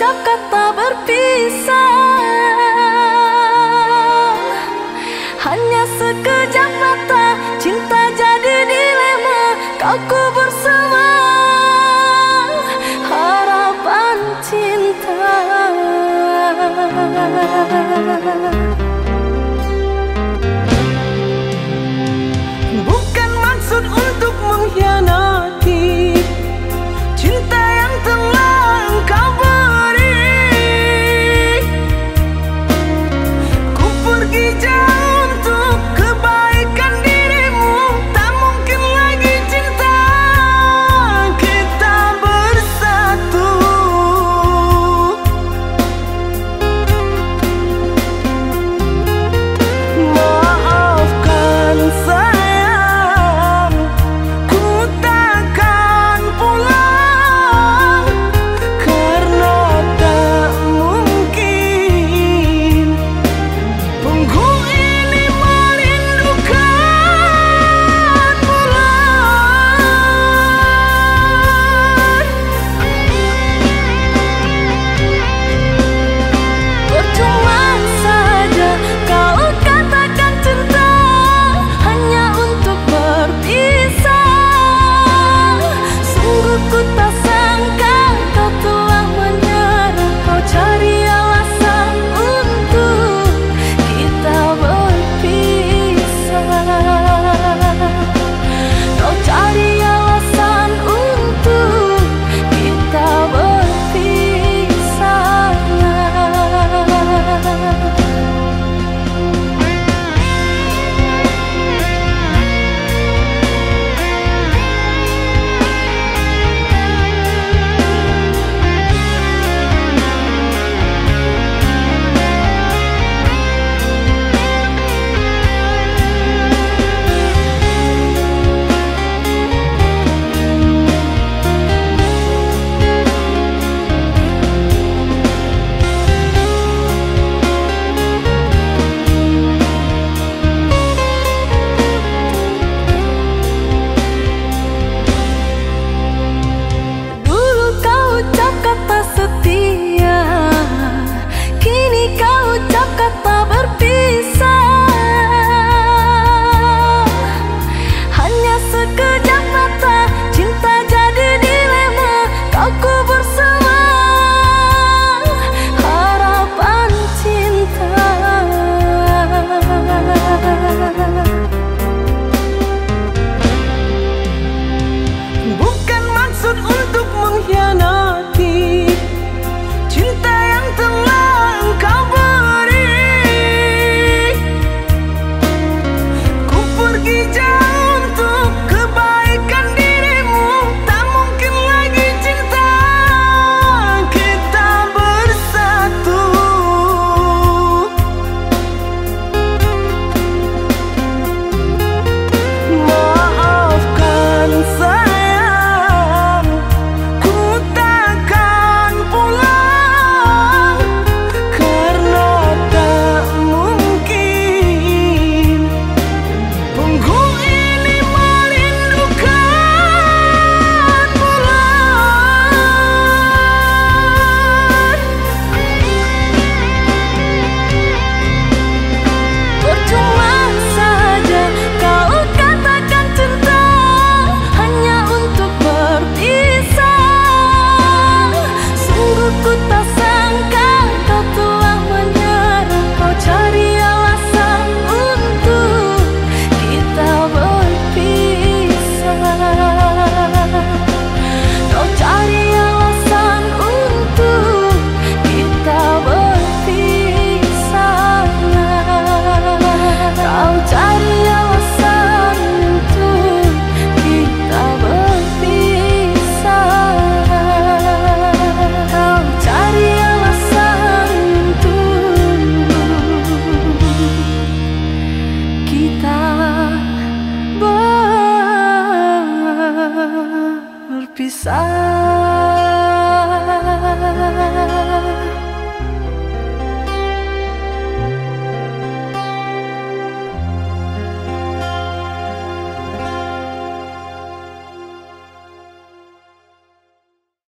berucap kata berpisah. side